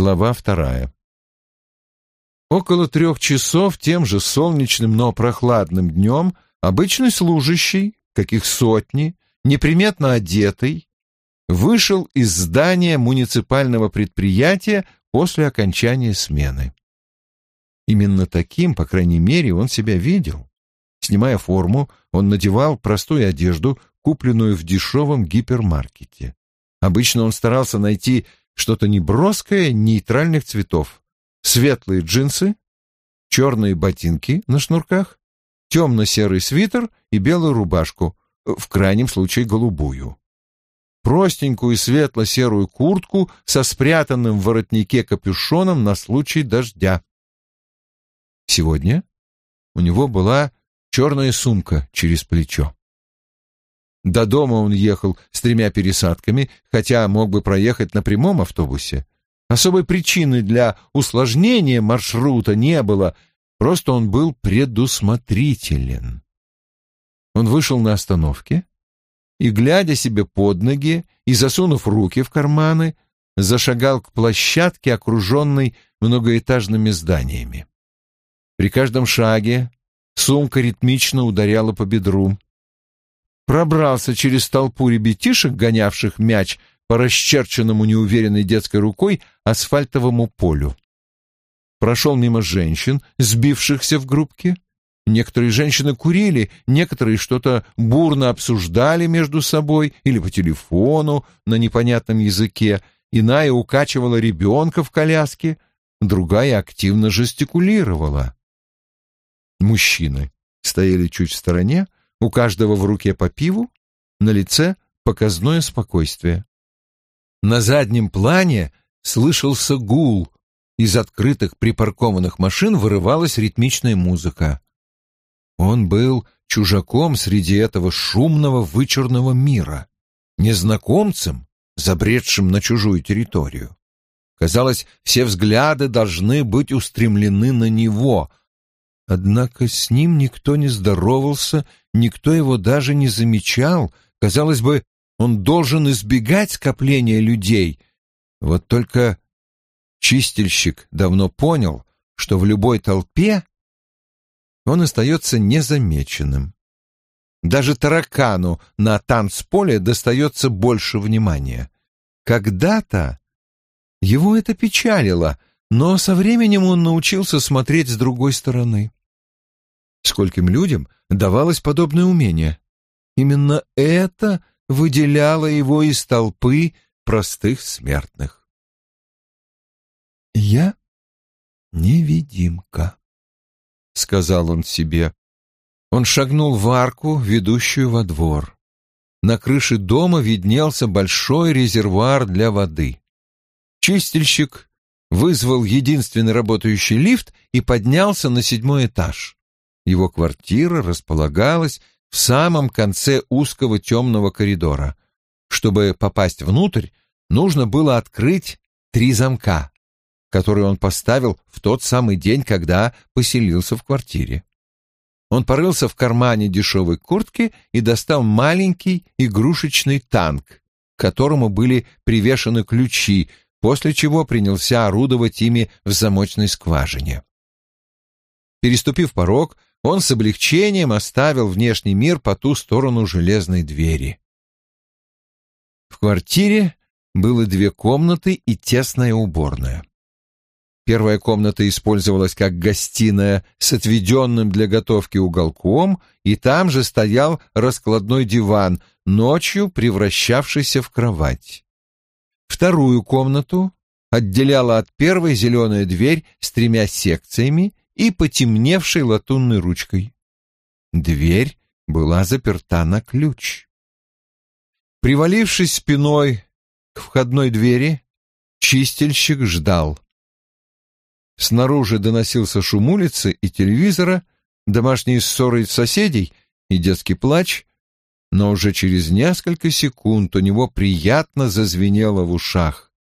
Глава вторая. Около трех часов тем же солнечным, но прохладным днем обычный служащий, каких сотни, неприметно одетый, вышел из здания муниципального предприятия после окончания смены. Именно таким, по крайней мере, он себя видел. Снимая форму, он надевал простую одежду, купленную в дешевом гипермаркете. Обычно он старался найти что-то неброское, нейтральных цветов. Светлые джинсы, черные ботинки на шнурках, темно-серый свитер и белую рубашку, в крайнем случае голубую. Простенькую светло-серую куртку со спрятанным в воротнике капюшоном на случай дождя. Сегодня у него была черная сумка через плечо. До дома он ехал с тремя пересадками, хотя мог бы проехать на прямом автобусе. Особой причины для усложнения маршрута не было, просто он был предусмотрителен. Он вышел на остановке и, глядя себе под ноги и засунув руки в карманы, зашагал к площадке, окруженной многоэтажными зданиями. При каждом шаге сумка ритмично ударяла по бедру пробрался через толпу ребятишек, гонявших мяч по расчерченному неуверенной детской рукой асфальтовому полю. Прошел мимо женщин, сбившихся в группки. Некоторые женщины курили, некоторые что-то бурно обсуждали между собой или по телефону на непонятном языке, иная укачивала ребенка в коляске, другая активно жестикулировала. Мужчины стояли чуть в стороне, у каждого в руке по пиву, на лице показное спокойствие. На заднем плане слышался гул, из открытых припаркованных машин вырывалась ритмичная музыка. Он был чужаком среди этого шумного вычурного мира, незнакомцем, забредшим на чужую территорию. Казалось, все взгляды должны быть устремлены на него, Однако с ним никто не здоровался, никто его даже не замечал. Казалось бы, он должен избегать скопления людей. Вот только чистильщик давно понял, что в любой толпе он остается незамеченным. Даже таракану на танцполе достается больше внимания. Когда-то его это печалило, но со временем он научился смотреть с другой стороны. Скольким людям давалось подобное умение? Именно это выделяло его из толпы простых смертных. «Я невидимка», — сказал он себе. Он шагнул в арку, ведущую во двор. На крыше дома виднелся большой резервуар для воды. Чистильщик вызвал единственный работающий лифт и поднялся на седьмой этаж. Его квартира располагалась в самом конце узкого темного коридора. Чтобы попасть внутрь, нужно было открыть три замка, которые он поставил в тот самый день, когда поселился в квартире. Он порылся в кармане дешевой куртки и достал маленький игрушечный танк, к которому были привешены ключи, после чего принялся орудовать ими в замочной скважине. Переступив порог, он с облегчением оставил внешний мир по ту сторону железной двери. В квартире было две комнаты и тесная уборная. Первая комната использовалась как гостиная с отведенным для готовки уголком, и там же стоял раскладной диван, ночью превращавшийся в кровать. Вторую комнату отделяла от первой зеленая дверь с тремя секциями и потемневшей латунной ручкой. Дверь была заперта на ключ. Привалившись спиной к входной двери, чистильщик ждал. Снаружи доносился шум улицы и телевизора, домашние ссоры соседей и детский плач, но уже через несколько секунд у него приятно зазвенело в ушах,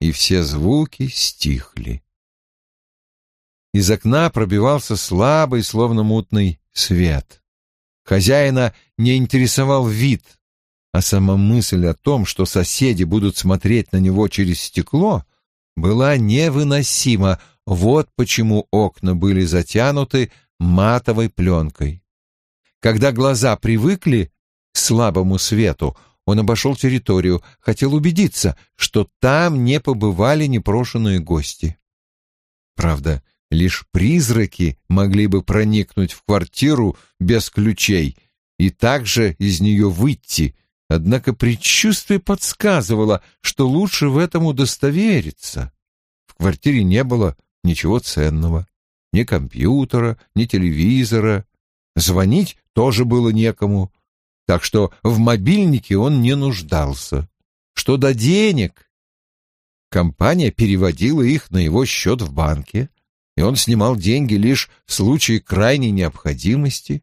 и все звуки стихли. Из окна пробивался слабый, словно мутный свет. Хозяина не интересовал вид, а сама мысль о том, что соседи будут смотреть на него через стекло, была невыносима, вот почему окна были затянуты матовой пленкой. Когда глаза привыкли к слабому свету, он обошел территорию, хотел убедиться, что там не побывали непрошенные гости. Правда, лишь призраки могли бы проникнуть в квартиру без ключей и также из нее выйти, однако предчувствие подсказывало, что лучше в этом удостовериться. В квартире не было ничего ценного, ни компьютера, ни телевизора. Звонить тоже было некому, так что в мобильнике он не нуждался. Что до денег? Компания переводила их на его счет в банке, и он снимал деньги лишь в случае крайней необходимости.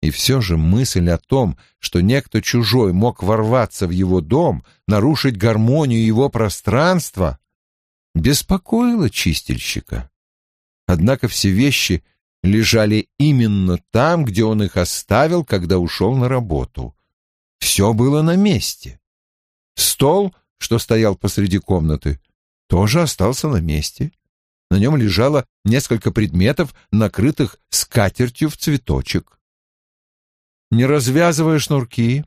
И все же мысль о том, что некто чужой мог ворваться в его дом, нарушить гармонию его пространства, беспокоила чистильщика. Однако все вещи лежали именно там, где он их оставил, когда ушел на работу. Все было на месте. Стол, что стоял посреди комнаты, тоже остался на месте. На нем лежало несколько предметов, накрытых скатертью в цветочек. Не развязывая шнурки,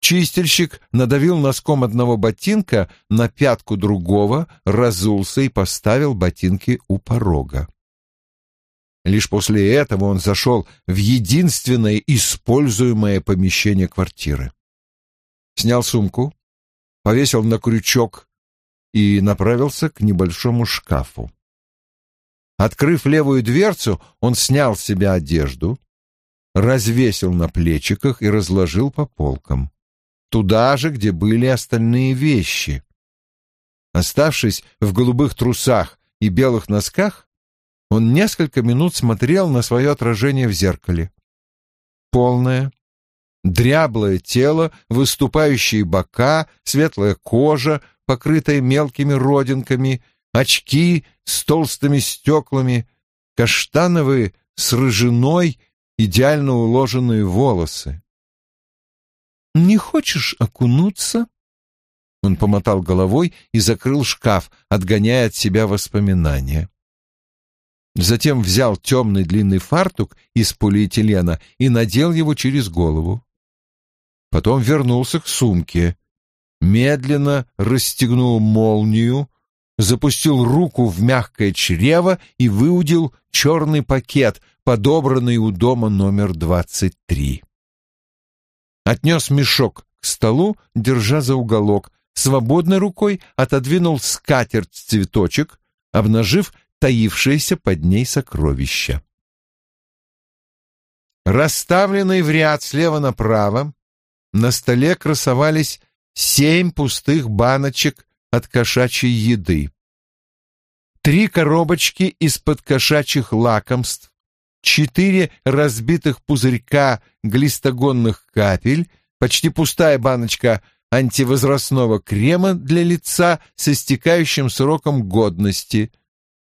чистильщик надавил носком одного ботинка на пятку другого, разулся и поставил ботинки у порога. Лишь после этого он зашел в единственное используемое помещение квартиры. Снял сумку, повесил на крючок и направился к небольшому шкафу. Открыв левую дверцу, он снял с себя одежду, развесил на плечиках и разложил по полкам. Туда же, где были остальные вещи. Оставшись в голубых трусах и белых носках, он несколько минут смотрел на свое отражение в зеркале. Полное, дряблое тело, выступающие бока, светлая кожа, покрытая мелкими родинками, очки с толстыми стеклами, каштановые с рыжиной, идеально уложенные волосы. «Не хочешь окунуться?» Он помотал головой и закрыл шкаф, отгоняя от себя воспоминания. Затем взял темный длинный фартук из полиэтилена и надел его через голову. Потом вернулся к сумке, медленно расстегнул молнию, запустил руку в мягкое чрево и выудил черный пакет, подобранный у дома номер двадцать три. Отнес мешок к столу, держа за уголок, свободной рукой отодвинул скатерть цветочек, обнажив таившееся под ней сокровища. Расставленные в ряд слева направо, на столе красовались семь пустых баночек от кошачьей еды, три коробочки из-под кошачьих лакомств, четыре разбитых пузырька глистогонных капель, почти пустая баночка антивозрастного крема для лица с истекающим сроком годности —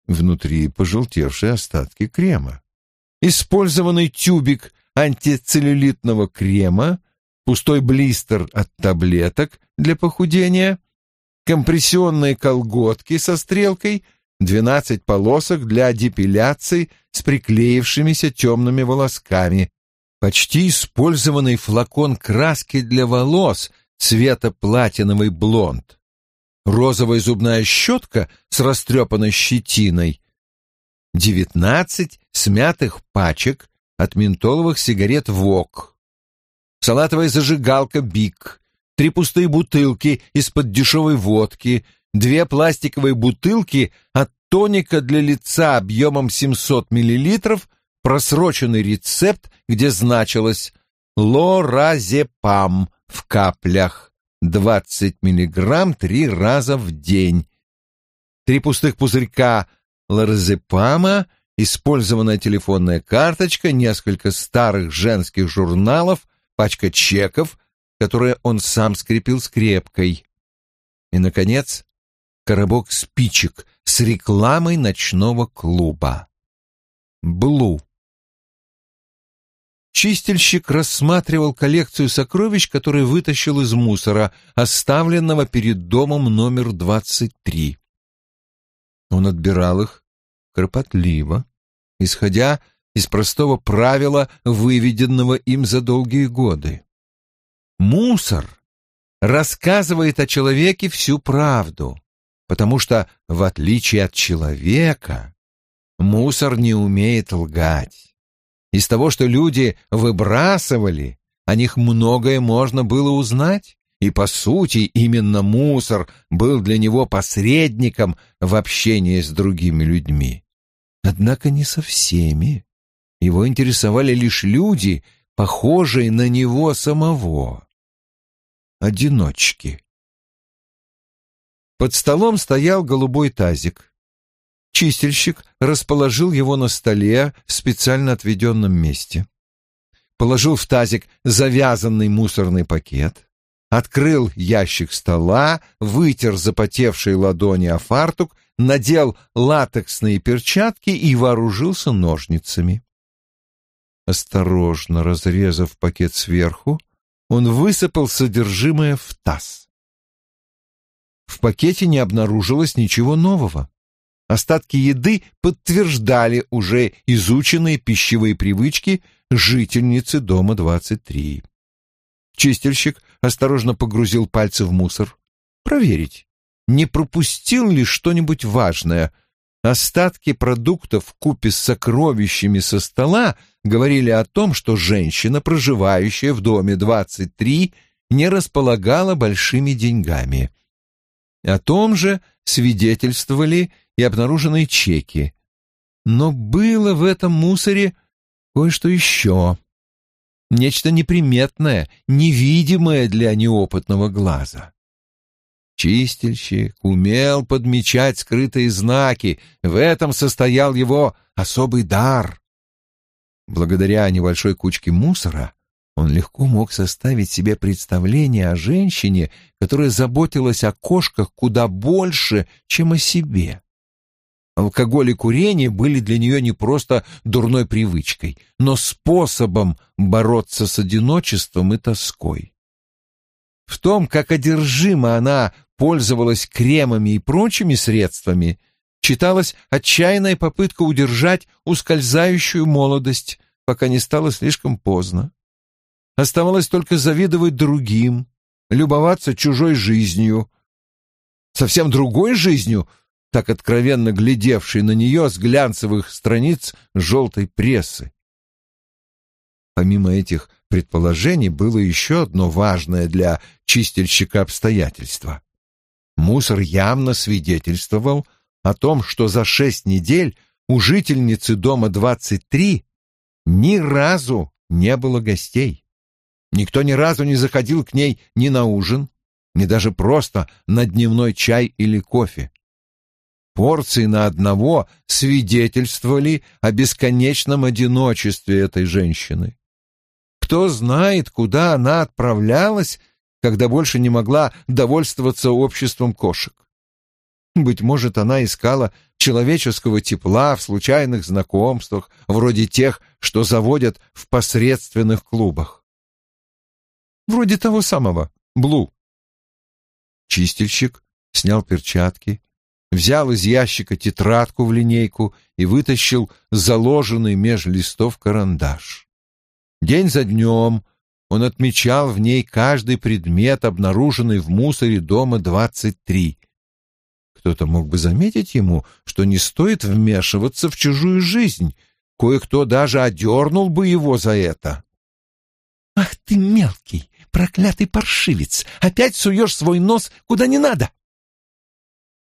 внутри пожелтевшие остатки крема. Использованный тюбик антицеллюлитного крема, пустой блистер от таблеток для похудения, компрессионные колготки со стрелкой, 12 полосок для депиляции с приклеившимися темными волосками, почти использованный флакон краски для волос цвета платиновый блонд, розовая зубная щетка с растрепанной щетиной, девятнадцать смятых пачек от ментоловых сигарет «Вок», салатовая зажигалка «Бик», три пустые бутылки из-под дешевой водки, две пластиковые бутылки от тоника для лица объемом 700 мл, просроченный рецепт, где значилось «Лоразепам» в каплях. 20 миллиграмм три раза в день. Три пустых пузырька лоразепама, использованная телефонная карточка, несколько старых женских журналов, пачка чеков, которые он сам скрепил скрепкой. И, наконец, коробок спичек с рекламой ночного клуба. «Блу». Чистильщик рассматривал коллекцию сокровищ, которые вытащил из мусора, оставленного перед домом номер 23. Он отбирал их кропотливо, исходя из простого правила, выведенного им за долгие годы. Мусор рассказывает о человеке всю правду, потому что, в отличие от человека, мусор не умеет лгать. Из того, что люди выбрасывали, о них многое можно было узнать, и, по сути, именно мусор был для него посредником в общении с другими людьми. Однако не со всеми. Его интересовали лишь люди, похожие на него самого. Одиночки. Под столом стоял голубой тазик. Чистильщик расположил его на столе в специально отведенном месте. Положил в тазик завязанный мусорный пакет, открыл ящик стола, вытер запотевшие ладони о фартук, надел латексные перчатки и вооружился ножницами. Осторожно разрезав пакет сверху, он высыпал содержимое в таз. В пакете не обнаружилось ничего нового. Остатки еды подтверждали уже изученные пищевые привычки жительницы дома 23. Чистильщик осторожно погрузил пальцы в мусор. Проверить, не пропустил ли что-нибудь важное. Остатки продуктов купе с сокровищами со стола говорили о том, что женщина, проживающая в доме 23, не располагала большими деньгами. О том же свидетельствовали и обнаруженные чеки. Но было в этом мусоре кое-что еще. Нечто неприметное, невидимое для неопытного глаза. Чистильщик умел подмечать скрытые знаки, в этом состоял его особый дар. Благодаря небольшой кучке мусора он легко мог составить себе представление о женщине, которая заботилась о кошках куда больше, чем о себе. Алкоголь и курение были для нее не просто дурной привычкой, но способом бороться с одиночеством и тоской. В том, как одержимо она пользовалась кремами и прочими средствами, читалась отчаянная попытка удержать ускользающую молодость, пока не стало слишком поздно. Оставалось только завидовать другим, любоваться чужой жизнью. Совсем другой жизнью, так откровенно глядевшей на нее с глянцевых страниц желтой прессы. Помимо этих предположений было еще одно важное для чистильщика обстоятельство. Мусор явно свидетельствовал о том, что за шесть недель у жительницы дома 23 ни разу не было гостей. Никто ни разу не заходил к ней ни на ужин, ни даже просто на дневной чай или кофе. Порции на одного свидетельствовали о бесконечном одиночестве этой женщины. Кто знает, куда она отправлялась, когда больше не могла довольствоваться обществом кошек. Быть может, она искала человеческого тепла в случайных знакомствах, вроде тех, что заводят в посредственных клубах. Вроде того самого, Блу. Чистильщик снял перчатки, взял из ящика тетрадку в линейку и вытащил заложенный меж листов карандаш. День за днем он отмечал в ней каждый предмет, обнаруженный в мусоре дома 23. Кто-то мог бы заметить ему, что не стоит вмешиваться в чужую жизнь. Кое-кто даже одернул бы его за это. «Ах ты мелкий, проклятый паршивец! Опять суешь свой нос куда не надо!»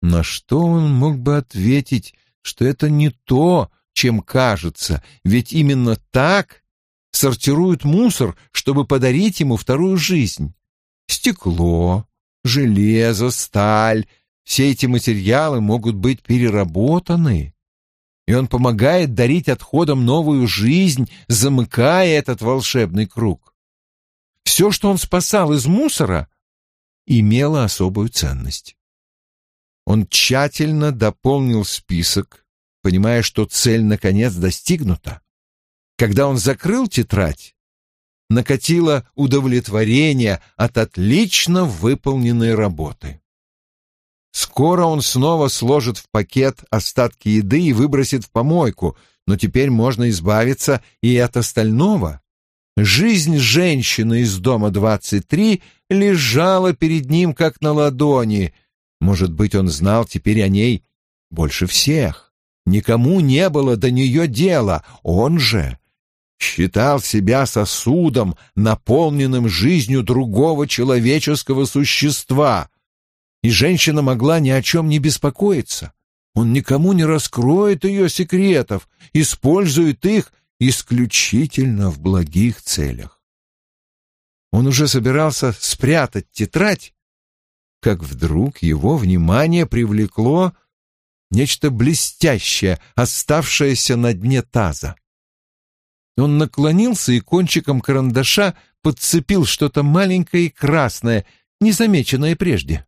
На что он мог бы ответить, что это не то, чем кажется, ведь именно так сортируют мусор, чтобы подарить ему вторую жизнь. Стекло, железо, сталь — все эти материалы могут быть переработаны, и он помогает дарить отходам новую жизнь, замыкая этот волшебный круг. Все, что он спасал из мусора, имело особую ценность. Он тщательно дополнил список, понимая, что цель наконец достигнута. Когда он закрыл тетрадь, накатило удовлетворение от отлично выполненной работы. Скоро он снова сложит в пакет остатки еды и выбросит в помойку, но теперь можно избавиться и от остального. Жизнь женщины из дома 23 лежала перед ним как на ладони. Может быть, он знал теперь о ней больше всех. Никому не было до нее дела, он же считал себя сосудом, наполненным жизнью другого человеческого существа. И женщина могла ни о чем не беспокоиться. Он никому не раскроет ее секретов, использует их исключительно в благих целях. Он уже собирался спрятать тетрадь, как вдруг его внимание привлекло нечто блестящее, оставшееся на дне таза. Он наклонился и кончиком карандаша подцепил что-то маленькое и красное, незамеченное прежде.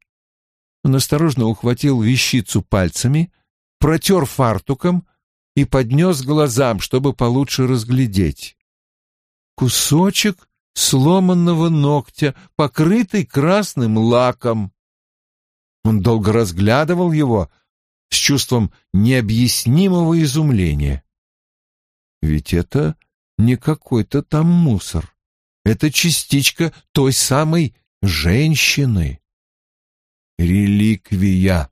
Он осторожно ухватил вещицу пальцами, протер фартуком и поднес глазам, чтобы получше разглядеть. Кусочек сломанного ногтя, покрытый красным лаком. Он долго разглядывал его с чувством необъяснимого изумления. Ведь это не какой-то там мусор. Это частичка той самой женщины. Реликвия.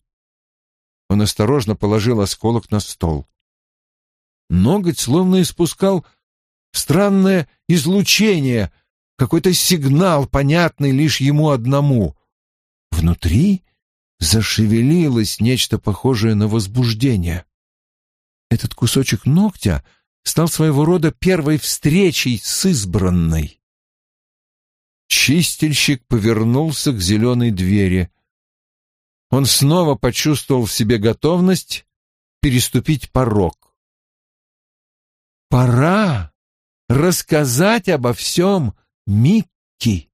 Он осторожно положил осколок на стол. Ноготь словно испускал странное излучение, какой-то сигнал, понятный лишь ему одному. Внутри зашевелилось нечто похожее на возбуждение. Этот кусочек ногтя — стал своего рода первой встречей с избранной. Чистильщик повернулся к зеленой двери. Он снова почувствовал в себе готовность переступить порог. «Пора рассказать обо всем Микки».